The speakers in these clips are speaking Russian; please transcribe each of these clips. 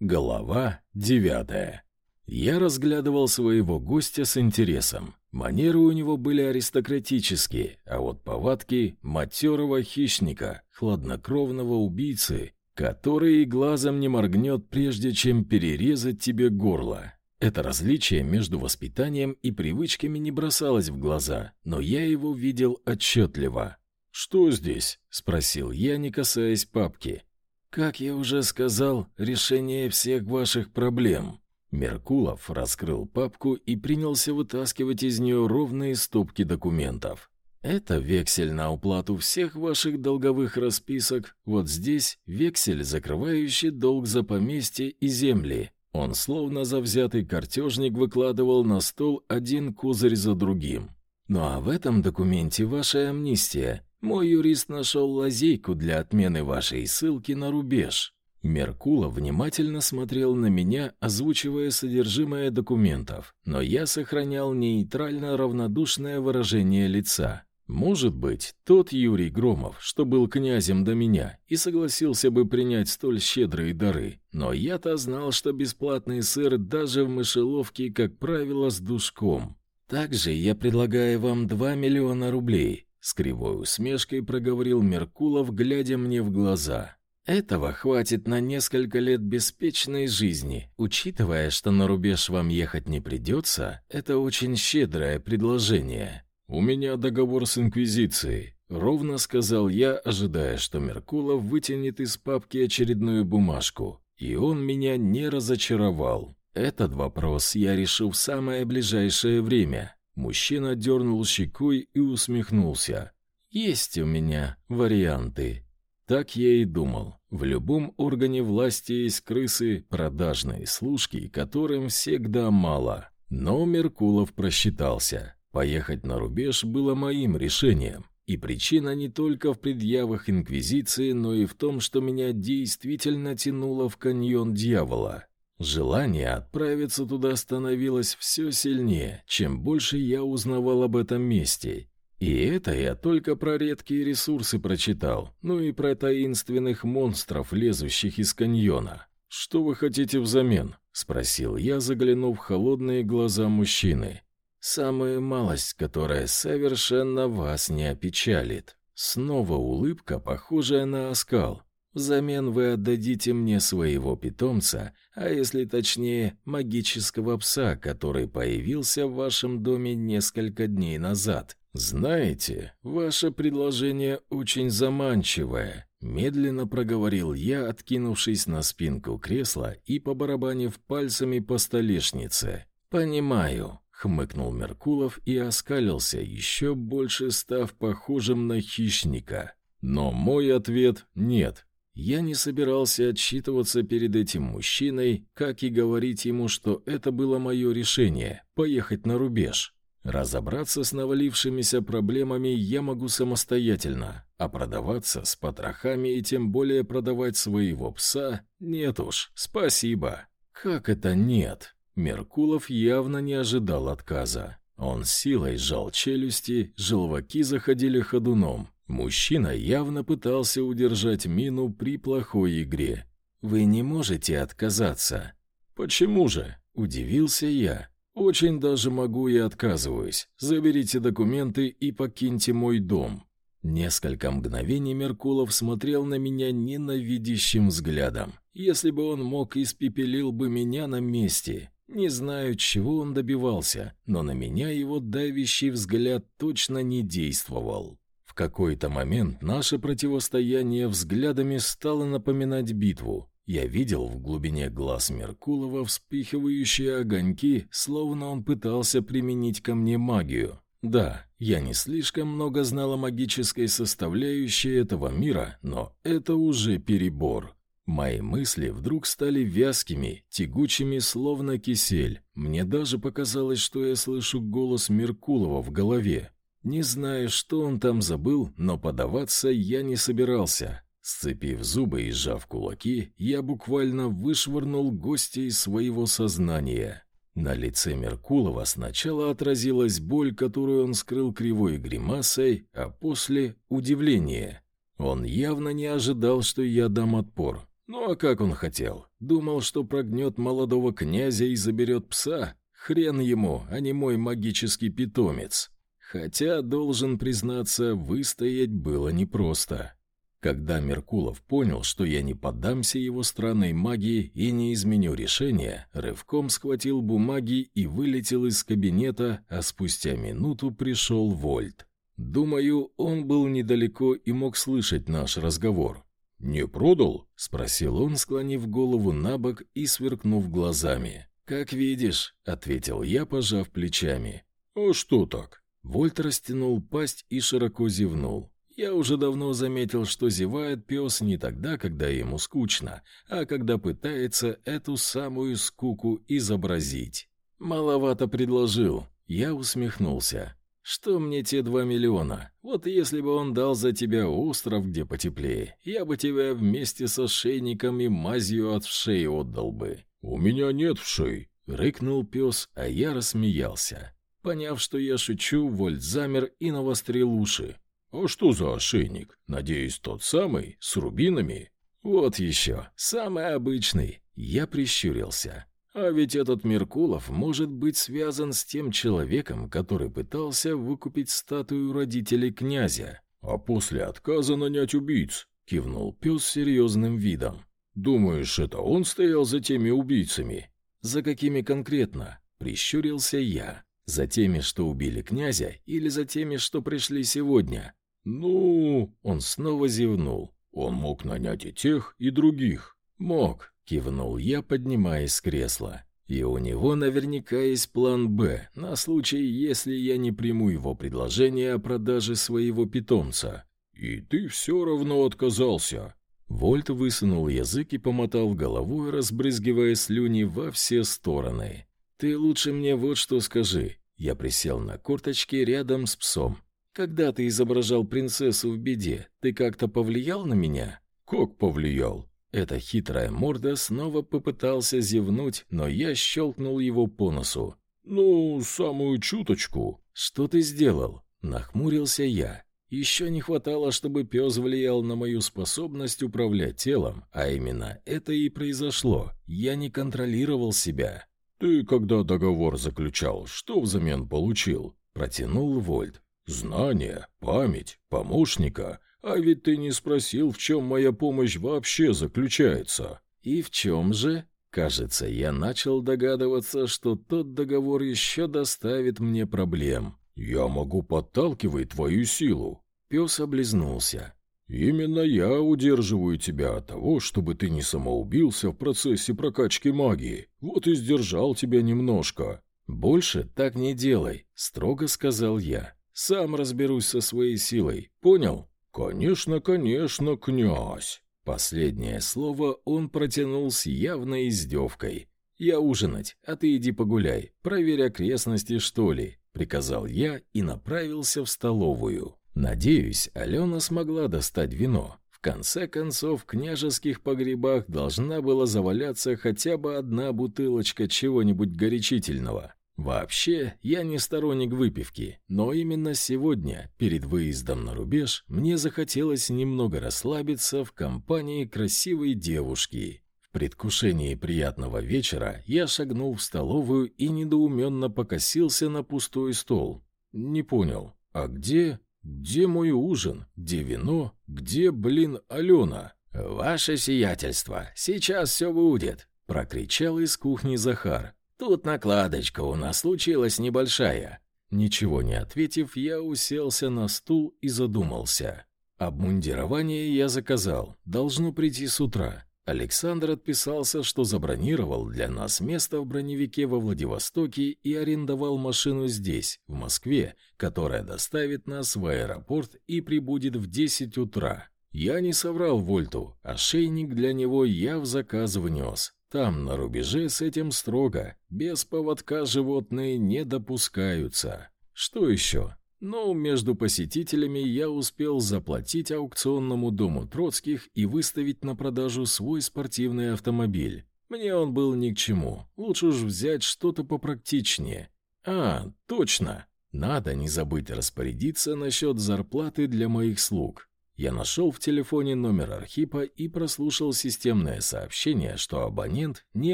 Голова девятая. Я разглядывал своего гостя с интересом. Манеры у него были аристократические, а вот повадки — матерого хищника, хладнокровного убийцы, который и глазом не моргнет, прежде чем перерезать тебе горло. Это различие между воспитанием и привычками не бросалось в глаза, но я его видел отчетливо. «Что здесь?» — спросил я, не касаясь папки. «Как я уже сказал, решение всех ваших проблем». Меркулов раскрыл папку и принялся вытаскивать из нее ровные стопки документов. «Это вексель на уплату всех ваших долговых расписок. Вот здесь вексель, закрывающий долг за поместье и земли». Он словно завзятый картежник выкладывал на стол один козырь за другим. «Ну а в этом документе ваша амнистия. Мой юрист нашел лазейку для отмены вашей ссылки на рубеж. Меркула внимательно смотрел на меня, озвучивая содержимое документов, но я сохранял нейтрально равнодушное выражение лица. Может быть, тот Юрий Громов, что был князем до меня, и согласился бы принять столь щедрые дары, но я-то знал, что бесплатный сыр даже в мышеловке, как правило, с душком. Также я предлагаю вам 2 миллиона рублей, с кривой усмешкой проговорил Меркулов, глядя мне в глаза. Этого хватит на несколько лет беспечной жизни. Учитывая, что на рубеж вам ехать не придется, это очень щедрое предложение. У меня договор с инквизицией, ровно сказал я, ожидая, что Меркулов вытянет из папки очередную бумажку, и он меня не разочаровал. Этот вопрос я решу в самое ближайшее время. Мужчина дернул щекой и усмехнулся. «Есть у меня варианты». Так я и думал. В любом органе власти есть крысы, продажные служки, которым всегда мало. Но Меркулов просчитался. Поехать на рубеж было моим решением. И причина не только в предъявах Инквизиции, но и в том, что меня действительно тянуло в каньон дьявола. Желание отправиться туда становилось все сильнее, чем больше я узнавал об этом месте. И это я только про редкие ресурсы прочитал, ну и про таинственных монстров, лезущих из каньона. «Что вы хотите взамен?» — спросил я, заглянув в холодные глаза мужчины. «Самая малость, которая совершенно вас не опечалит». Снова улыбка, похожая на оскал, Взамен вы отдадите мне своего питомца, а если точнее, магического пса, который появился в вашем доме несколько дней назад. Знаете, ваше предложение очень заманчивое, медленно проговорил я, откинувшись на спинку кресла и побарабанив пальцами по столешнице. Понимаю, хмыкнул Меркулов и оскалился, еще больше став похожим на хищника. Но мой ответ нет. Я не собирался отчитываться перед этим мужчиной, как и говорить ему, что это было мое решение — поехать на рубеж. Разобраться с навалившимися проблемами я могу самостоятельно, а продаваться с потрохами и тем более продавать своего пса — нет уж, спасибо. Как это нет? Меркулов явно не ожидал отказа. Он силой сжал челюсти, желваки заходили ходуном, Мужчина явно пытался удержать мину при плохой игре. «Вы не можете отказаться». «Почему же?» – удивился я. «Очень даже могу и отказываюсь. Заберите документы и покиньте мой дом». Несколько мгновений Меркулов смотрел на меня ненавидящим взглядом. Если бы он мог, испепелил бы меня на месте. Не знаю, чего он добивался, но на меня его давящий взгляд точно не действовал какой-то момент наше противостояние взглядами стало напоминать битву. Я видел в глубине глаз Меркулова вспыхивающие огоньки, словно он пытался применить ко мне магию. Да, я не слишком много знал о магической составляющей этого мира, но это уже перебор. Мои мысли вдруг стали вязкими, тягучими, словно кисель. Мне даже показалось, что я слышу голос Меркулова в голове. Не знаю, что он там забыл, но подаваться я не собирался. Сцепив зубы и сжав кулаки, я буквально вышвырнул гостя из своего сознания. На лице Меркулова сначала отразилась боль, которую он скрыл кривой гримасой, а после — удивление. Он явно не ожидал, что я дам отпор. Ну а как он хотел? Думал, что прогнет молодого князя и заберет пса? Хрен ему, а не мой магический питомец. Хотя, должен признаться, выстоять было непросто. Когда Меркулов понял, что я не поддамся его странной магии и не изменю решение, рывком схватил бумаги и вылетел из кабинета, а спустя минуту пришел Вольт. Думаю, он был недалеко и мог слышать наш разговор. «Не продал?» — спросил он, склонив голову на бок и сверкнув глазами. «Как видишь», — ответил я, пожав плечами. «А что так?» Вольт растянул пасть и широко зевнул. Я уже давно заметил, что зевает пес не тогда, когда ему скучно, а когда пытается эту самую скуку изобразить. Маловато предложил. Я усмехнулся. Что мне те два миллиона? Вот если бы он дал за тебя остров, где потеплее, я бы тебя вместе со шейником и мазью от вшей отдал бы. У меня нет вшей, рыкнул пес, а я рассмеялся. Поняв, что я шучу, Вольт замер и навострил уши. «А что за ошейник? Надеюсь, тот самый, с рубинами?» «Вот еще, самый обычный». Я прищурился. «А ведь этот Меркулов может быть связан с тем человеком, который пытался выкупить статую родителей князя, а после отказа нанять убийц», — кивнул пес серьезным видом. «Думаешь, это он стоял за теми убийцами?» «За какими конкретно?» — прищурился я. «За теми, что убили князя, или за теми, что пришли сегодня?» «Ну...» — он снова зевнул. «Он мог нанять и тех, и других». «Мог», — кивнул я, поднимаясь с кресла. «И у него наверняка есть план «Б» на случай, если я не приму его предложение о продаже своего питомца». «И ты все равно отказался». Вольт высунул язык и помотал головой, разбрызгивая слюни во все стороны. «Ты лучше мне вот что скажи». Я присел на корточки рядом с псом. Когда ты изображал принцессу в беде, ты как-то повлиял на меня? Как повлиял? Эта хитрая морда снова попытался зевнуть, но я щелкнул его по носу. «Ну, самую чуточку». «Что ты сделал?» Нахмурился я. Еще не хватало, чтобы пес влиял на мою способность управлять телом, а именно это и произошло. Я не контролировал себя. «Ты, когда договор заключал, что взамен получил?» Протянул Вольт. Знания, память, помощника. А ведь ты не спросил, в чем моя помощь вообще заключается. И в чем же? Кажется, я начал догадываться, что тот договор еще доставит мне проблем. Я могу подталкивать твою силу. Пес облизнулся. «Именно я удерживаю тебя от того, чтобы ты не самоубился в процессе прокачки магии. Вот и сдержал тебя немножко». «Больше так не делай», — строго сказал я. Сам разберусь со своей силой. Понял? Конечно, конечно, князь. Последнее слово он протянул с явной издевкой. «Я ужинать, а ты иди погуляй, проверь окрестности, что ли», — приказал я и направился в столовую. Надеюсь, Алена смогла достать вино. В конце концов, в княжеских погребах должна была заваляться хотя бы одна бутылочка чего-нибудь горячительного. Вообще, я не сторонник выпивки, но именно сегодня, перед выездом на рубеж, мне захотелось немного расслабиться в компании красивой девушки. В предвкушении приятного вечера я шагнул в столовую и недоуменно покосился на пустой стол. Не понял, а где... где мой ужин? Где вино? Где, блин, Алена? «Ваше сиятельство, сейчас все будет!» — прокричал из кухни Захар. Тут накладочка у нас случилась небольшая». Ничего не ответив, я уселся на стул и задумался. Обмундирование я заказал, должно прийти с утра. Александр отписался, что забронировал для нас место в броневике во Владивостоке и арендовал машину здесь, в Москве, которая доставит нас в аэропорт и прибудет в 10 утра. Я не соврал Вольту, ошейник для него я в заказ внес. Там, на рубеже, с этим строго. Без поводка животные не допускаются. Что еще? Ну, между посетителями я успел заплатить аукционному дому Троцких и выставить на продажу свой спортивный автомобиль. Мне он был ни к чему. Лучше уж взять что-то попрактичнее. А, точно. Надо не забыть распорядиться насчет зарплаты для моих слуг. Я нашел в телефоне номер Архипа и прослушал системное сообщение, что абонент не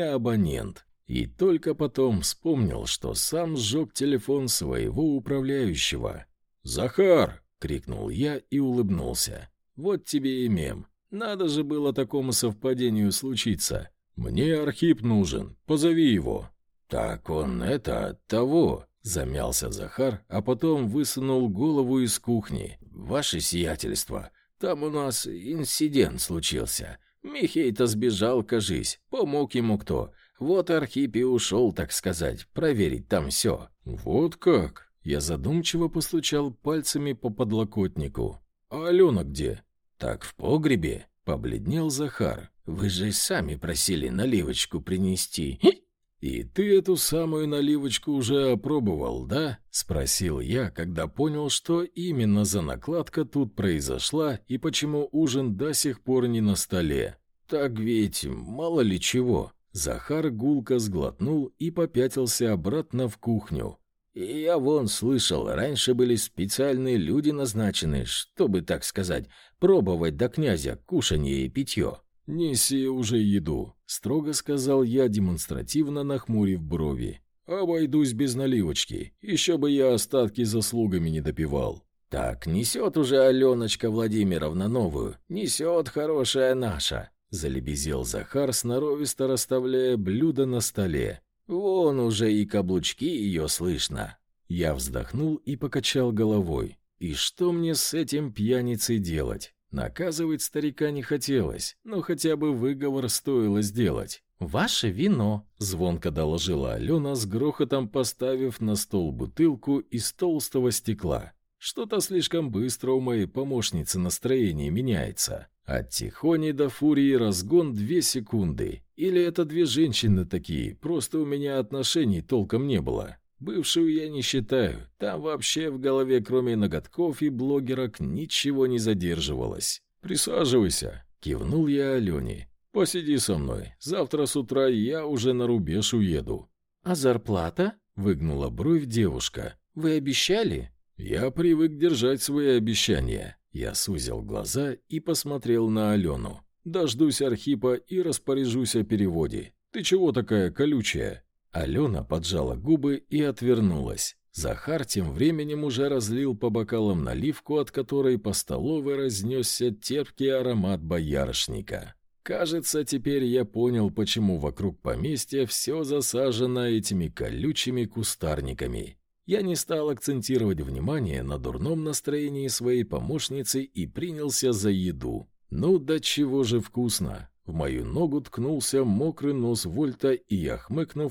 абонент. И только потом вспомнил, что сам сжег телефон своего управляющего. «Захар!» — крикнул я и улыбнулся. «Вот тебе и мем. Надо же было такому совпадению случиться. Мне Архип нужен. Позови его». «Так он это, того», — замялся Захар, а потом высунул голову из кухни. «Ваше сиятельство, там у нас инцидент случился. Михей-то сбежал, кажись, помог ему кто. Вот Архип и ушел, так сказать, проверить там все». «Вот как?» Я задумчиво постучал пальцами по подлокотнику. «А Алена где?» «Так в погребе», — побледнел Захар. «Вы же сами просили наливочку принести». «И ты эту самую наливочку уже опробовал, да?» — спросил я, когда понял, что именно за накладка тут произошла и почему ужин до сих пор не на столе. «Так ведь мало ли чего». Захар гулко сглотнул и попятился обратно в кухню. И я вон слышал, раньше были специальные люди назначены, чтобы, так сказать, пробовать до князя кушанье и питье. «Неси уже еду», — строго сказал я, демонстративно нахмурив брови. «Обойдусь без наливочки. Еще бы я остатки заслугами не допивал». «Так, несет уже Аленочка Владимировна новую. Несет хорошая наша», — залебезил Захар, сноровисто расставляя блюдо на столе. «Вон уже и каблучки ее слышно». Я вздохнул и покачал головой. «И что мне с этим пьяницей делать? Наказывать старика не хотелось, но хотя бы выговор стоило сделать. «Ваше вино», — звонко доложила Алена, с грохотом поставив на стол бутылку из толстого стекла. Что-то слишком быстро у моей помощницы настроение меняется. От тихони до фурии разгон две секунды. Или это две женщины такие, просто у меня отношений толком не было. Бывшую я не считаю. Там вообще в голове, кроме ноготков и блогерок, ничего не задерживалось. «Присаживайся», — кивнул я Алене. «Посиди со мной. Завтра с утра я уже на рубеж уеду». «А зарплата?» — выгнула бровь девушка. «Вы обещали?» «Я привык держать свои обещания». Я сузил глаза и посмотрел на Алену. «Дождусь Архипа и распоряжусь о переводе. Ты чего такая колючая?» Алена поджала губы и отвернулась. Захар тем временем уже разлил по бокалам наливку, от которой по столовой разнесся терпкий аромат боярышника. Кажется, теперь я понял, почему вокруг поместья все засажено этими колючими кустарниками. Я не стал акцентировать внимание на дурном настроении своей помощницы и принялся за еду. Ну, да чего же вкусно! В мою ногу ткнулся мокрый нос Вольта, и я,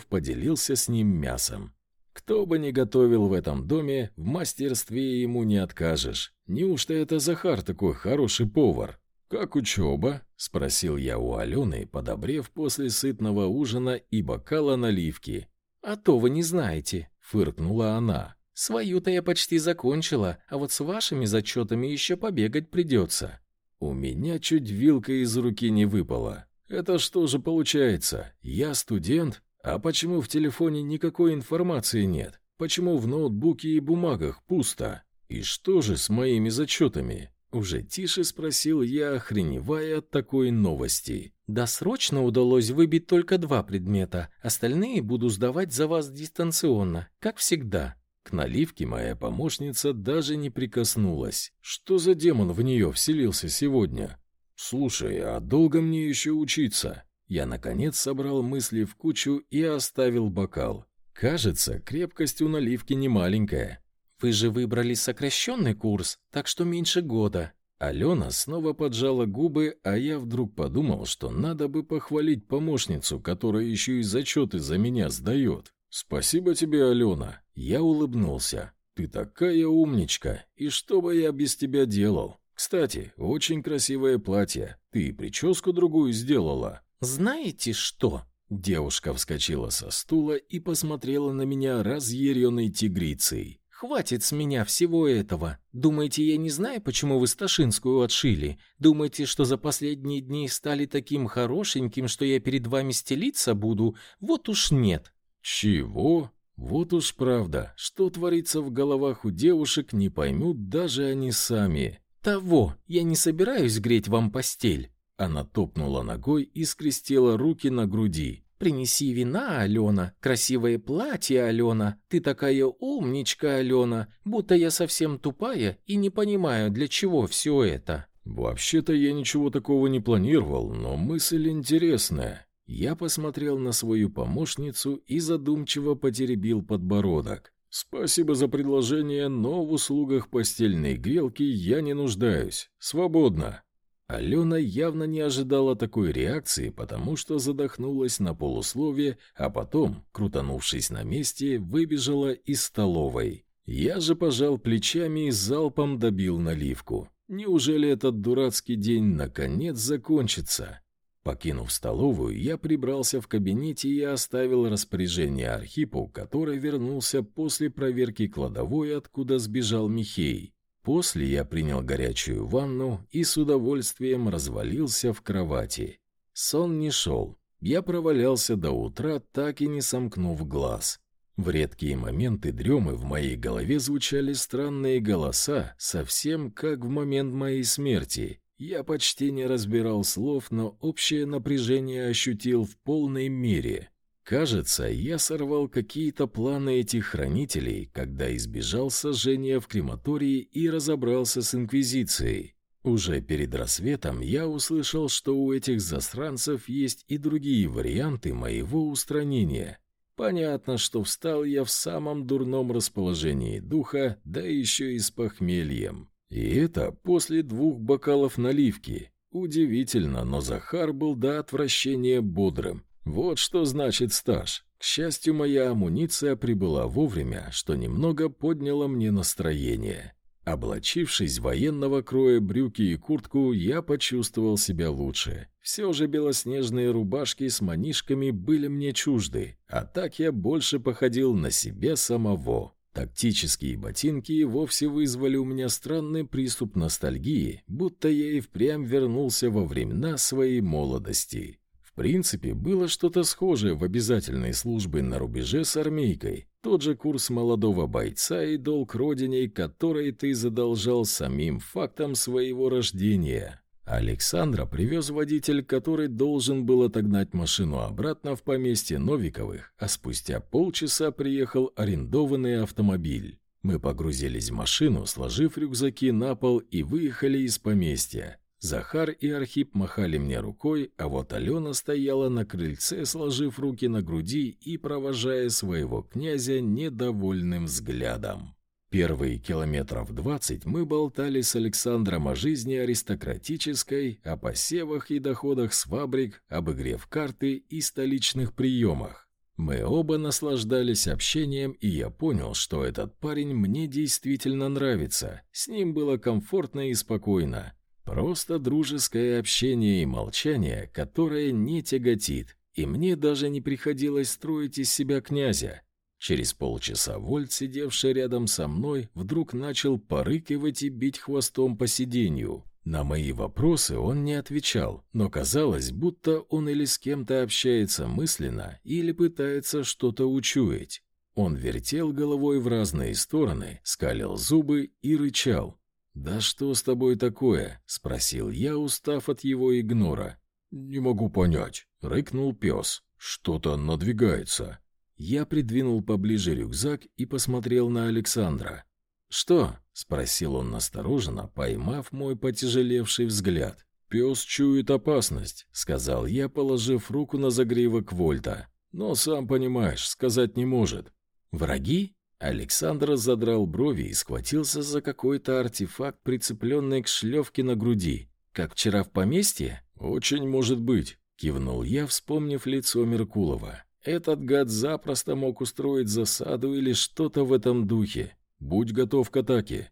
поделился с ним мясом. Кто бы ни готовил в этом доме, в мастерстве ему не откажешь. Неужто это Захар такой хороший повар? «Как учеба?» — спросил я у Алены, подобрев после сытного ужина и бокала наливки. «А то вы не знаете», — фыркнула она. «Свою-то я почти закончила, а вот с вашими зачетами еще побегать придется». У меня чуть вилка из руки не выпала. Это что же получается? Я студент? А почему в телефоне никакой информации нет? Почему в ноутбуке и бумагах пусто? И что же с моими зачетами? Уже тише спросил я, охреневая от такой новости. «Досрочно удалось выбить только два предмета. Остальные буду сдавать за вас дистанционно, как всегда», к наливке моя помощница даже не прикоснулась. Что за демон в нее вселился сегодня? Слушай, а долго мне еще учиться? Я, наконец, собрал мысли в кучу и оставил бокал. Кажется, крепкость у наливки не маленькая. Вы же выбрали сокращенный курс, так что меньше года. Алена снова поджала губы, а я вдруг подумал, что надо бы похвалить помощницу, которая еще и зачеты за меня сдает. «Спасибо тебе, Алена!» Я улыбнулся. «Ты такая умничка, и что бы я без тебя делал? Кстати, очень красивое платье. Ты прическу другую сделала». «Знаете что?» Девушка вскочила со стула и посмотрела на меня разъяренной тигрицей. «Хватит с меня всего этого. Думаете, я не знаю, почему вы Сташинскую отшили? Думаете, что за последние дни стали таким хорошеньким, что я перед вами стелиться буду? Вот уж нет. Чего? Вот уж правда, что творится в головах у девушек, не поймут даже они сами. «Того, я не собираюсь греть вам постель». Она топнула ногой и скрестила руки на груди. «Принеси вина, Алена, красивое платье, Алена. Ты такая умничка, Алена, будто я совсем тупая и не понимаю, для чего все это». «Вообще-то я ничего такого не планировал, но мысль интересная». Я посмотрел на свою помощницу и задумчиво потеребил подбородок. «Спасибо за предложение, но в услугах постельной грелки я не нуждаюсь. Свободно». Алена явно не ожидала такой реакции, потому что задохнулась на полуслове, а потом, крутанувшись на месте, выбежала из столовой. Я же пожал плечами и залпом добил наливку. Неужели этот дурацкий день наконец закончится? Покинув столовую, я прибрался в кабинете и оставил распоряжение Архипу, который вернулся после проверки кладовой, откуда сбежал Михей. После я принял горячую ванну и с удовольствием развалился в кровати. Сон не шел. Я провалялся до утра, так и не сомкнув глаз. В редкие моменты дремы в моей голове звучали странные голоса, совсем как в момент моей смерти. Я почти не разбирал слов, но общее напряжение ощутил в полной мере. Кажется, я сорвал какие-то планы этих хранителей, когда избежал сожжения в крематории и разобрался с Инквизицией. Уже перед рассветом я услышал, что у этих засранцев есть и другие варианты моего устранения. Понятно, что встал я в самом дурном расположении духа, да еще и с похмельем. И это после двух бокалов наливки. Удивительно, но Захар был до отвращения бодрым. Вот что значит стаж. К счастью, моя амуниция прибыла вовремя, что немного подняло мне настроение. Облачившись военного кроя брюки и куртку, я почувствовал себя лучше. Все же белоснежные рубашки с манишками были мне чужды, а так я больше походил на себя самого. Тактические ботинки вовсе вызвали у меня странный приступ ностальгии, будто я и впрямь вернулся во времена своей молодости. В принципе, было что-то схожее в обязательной службе на рубеже с армейкой. Тот же курс молодого бойца и долг родине, который ты задолжал самим фактом своего рождения. Александра привез водитель, который должен был отогнать машину обратно в поместье Новиковых, а спустя полчаса приехал арендованный автомобиль. Мы погрузились в машину, сложив рюкзаки на пол и выехали из поместья. Захар и Архип махали мне рукой, а вот Алена стояла на крыльце, сложив руки на груди и провожая своего князя недовольным взглядом. Первые километров двадцать мы болтали с Александром о жизни аристократической, о посевах и доходах с фабрик, об игре в карты и столичных приемах. Мы оба наслаждались общением, и я понял, что этот парень мне действительно нравится. С ним было комфортно и спокойно. Просто дружеское общение и молчание, которое не тяготит, и мне даже не приходилось строить из себя князя. Через полчаса Вольт, сидевший рядом со мной, вдруг начал порыкивать и бить хвостом по сиденью. На мои вопросы он не отвечал, но казалось, будто он или с кем-то общается мысленно, или пытается что-то учуять. Он вертел головой в разные стороны, скалил зубы и рычал. «Да что с тобой такое?» — спросил я, устав от его игнора. «Не могу понять», — рыкнул пес. «Что-то надвигается». Я придвинул поближе рюкзак и посмотрел на Александра. «Что?» — спросил он настороженно, поймав мой потяжелевший взгляд. «Пес чует опасность», — сказал я, положив руку на загривок Вольта. «Но, сам понимаешь, сказать не может». «Враги?» Александр задрал брови и схватился за какой-то артефакт, прицепленный к шлевке на груди. «Как вчера в поместье?» «Очень может быть», — кивнул я, вспомнив лицо Меркулова. «Этот гад запросто мог устроить засаду или что-то в этом духе. Будь готов к атаке».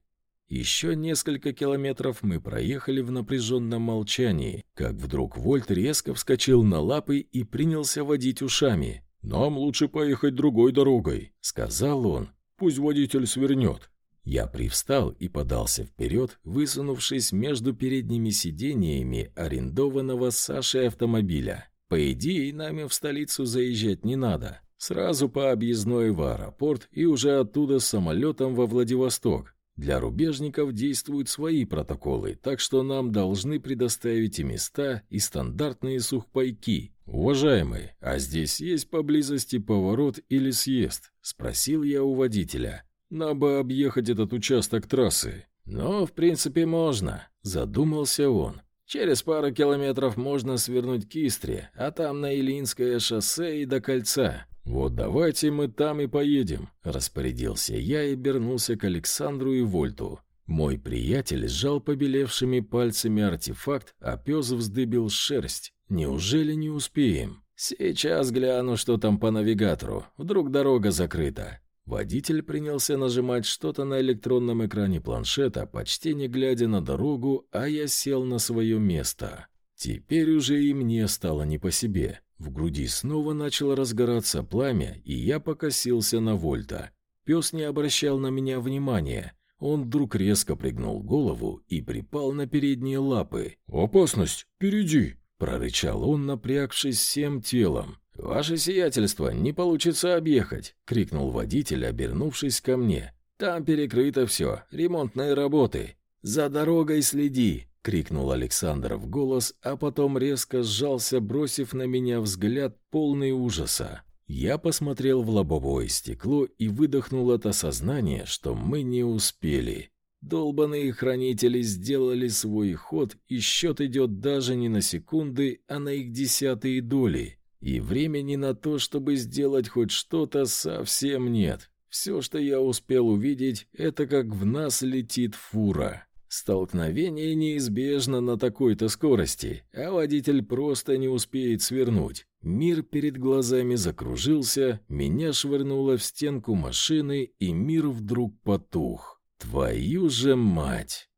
Еще несколько километров мы проехали в напряженном молчании, как вдруг Вольт резко вскочил на лапы и принялся водить ушами. «Нам лучше поехать другой дорогой», — сказал он. Пусть водитель свернет. Я привстал и подался вперед, высунувшись между передними сидениями арендованного Сашей автомобиля. По идее, нами в столицу заезжать не надо. Сразу по объездной в аэропорт и уже оттуда самолетом во Владивосток. Для рубежников действуют свои протоколы, так что нам должны предоставить и места, и стандартные сухпайки. Уважаемый, а здесь есть поблизости поворот или съезд? Спросил я у водителя. Нам бы объехать этот участок трассы. «Ну, в принципе, можно», — задумался он. «Через пару километров можно свернуть к Истре, а там на Илинское шоссе и до кольца. «Вот давайте мы там и поедем», — распорядился я и обернулся к Александру и Вольту. Мой приятель сжал побелевшими пальцами артефакт, а пес вздыбил шерсть. «Неужели не успеем?» «Сейчас гляну, что там по навигатору. Вдруг дорога закрыта». Водитель принялся нажимать что-то на электронном экране планшета, почти не глядя на дорогу, а я сел на свое место. Теперь уже и мне стало не по себе. В груди снова начало разгораться пламя, и я покосился на Вольта. Пес не обращал на меня внимания. Он вдруг резко пригнул голову и припал на передние лапы. «Опасность! Впереди!» — прорычал он, напрягшись всем телом. «Ваше сиятельство, не получится объехать!» — крикнул водитель, обернувшись ко мне. «Там перекрыто все, ремонтные работы. За дорогой следи!» — крикнул Александр в голос, а потом резко сжался, бросив на меня взгляд полный ужаса. Я посмотрел в лобовое стекло и выдохнул от осознания, что мы не успели. Долбаные хранители сделали свой ход, и счет идет даже не на секунды, а на их десятые доли. И времени на то, чтобы сделать хоть что-то, совсем нет. Все, что я успел увидеть, это как в нас летит фура. Столкновение неизбежно на такой-то скорости, а водитель просто не успеет свернуть. Мир перед глазами закружился, меня швырнуло в стенку машины, и мир вдруг потух. Твою же мать!